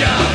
Yeah.